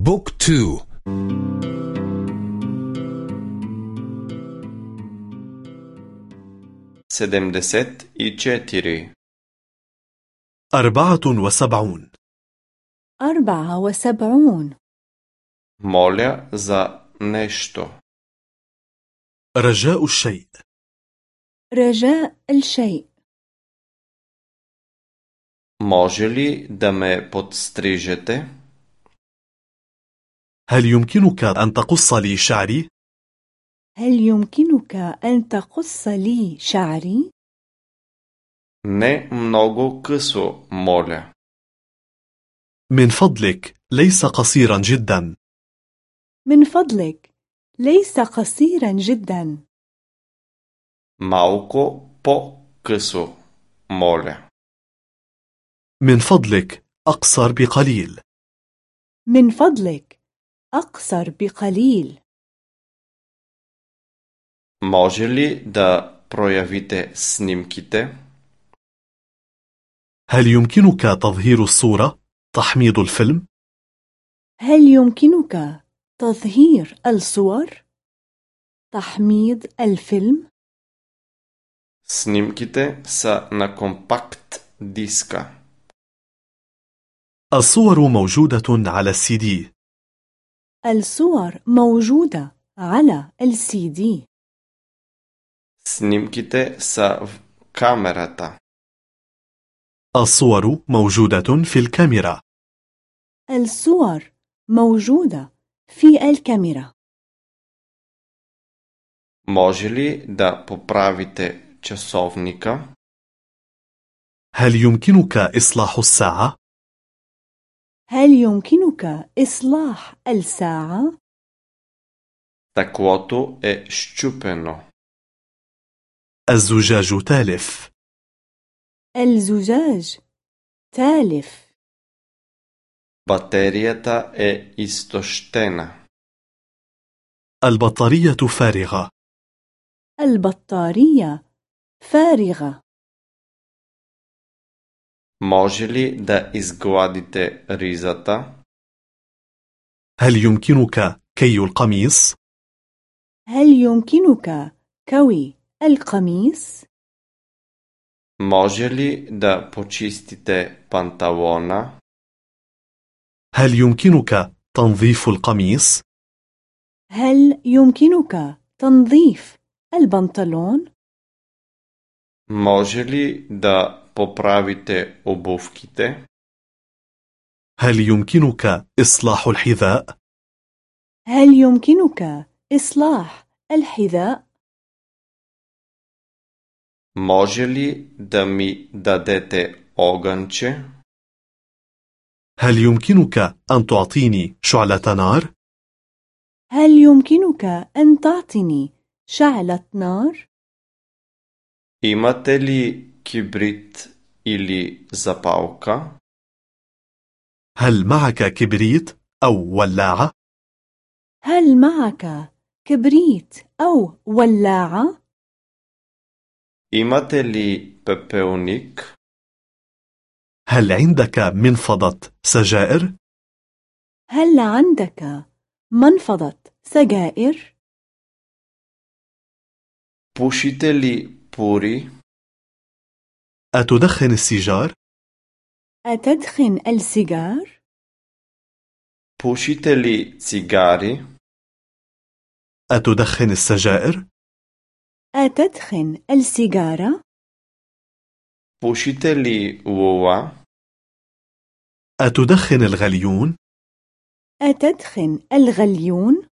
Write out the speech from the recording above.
بوك تو سدمدست اي چتيري أربعة وسبعون أربعة وسبعون Моля за нещо. رجاء الشيء رجاء الشيء Може ли да ме подстрижете? هل يمكنك أن تقص لي شعري؟ هل يمكنك أن تقص لي شعري؟ Не много късо, моля. من فضلك ليس قصيرا جدا. من فضلك ليس قصيرا جدا. Малко по-късо, моля. من فضلك أقصر بقليل. من فضلك أقصر بقليل Може ли да проявите снимките? هل يمكنك تظهير الصورة؟ تحميض الفيلم؟ هل يمكنك تظهير الصور؟ تحميض الفيلم؟ Снимките са на компакт диска. الصور موجودة على السي دي الصور موجودة على السي دي Снимките са в камерата. الصور موجودة في الكاميرا الصور موجودة في الكاميرا Може ли да поправите часовника? هل يمكنك إصلاح الساعة؟ هل يمكنك إصلاح الساعة؟ تكواتو اي ščupeno. الزجاج تالف. الزجاج تالف. Baterijata اي istoštena. البطارية فارغة. البطارية فارغة. Може ли да изгладите ризата? هل يمكنك كي القميص؟ هل يمكنك كوي القميص؟ Може ли да почистите панталона? هل يمكنك تنظيف القميص؟ هل يمكنك تنظيف البنطلون؟ Може ли да поправите обувките? هل يمكنك إصلاح الحذاء؟ هل يمكنك إصلاح الحذاء؟ Може ли да ми дадете огънче? هل يمكنك أن تعطيني شعلة نار؟ هل يمكنك أن تعطني شعلة نار؟ Имате ли кибрит или запалка? هل معك كبريت أو ولاعة؟ هل معك كبريت أو ولاعة؟ Имате ли пепелник? هل عندك منفضة سجائر؟ هل عندك منفضة سجائر؟ Пушите ли بوري أتدخن السيجار؟ أتدخن السيجار؟ Пушите ли цигари؟ أتدخن السجائر؟ أتدخن السيجارة؟ Пушите ли лула؟ أتدخن الغليون؟ أتدخن الغليون؟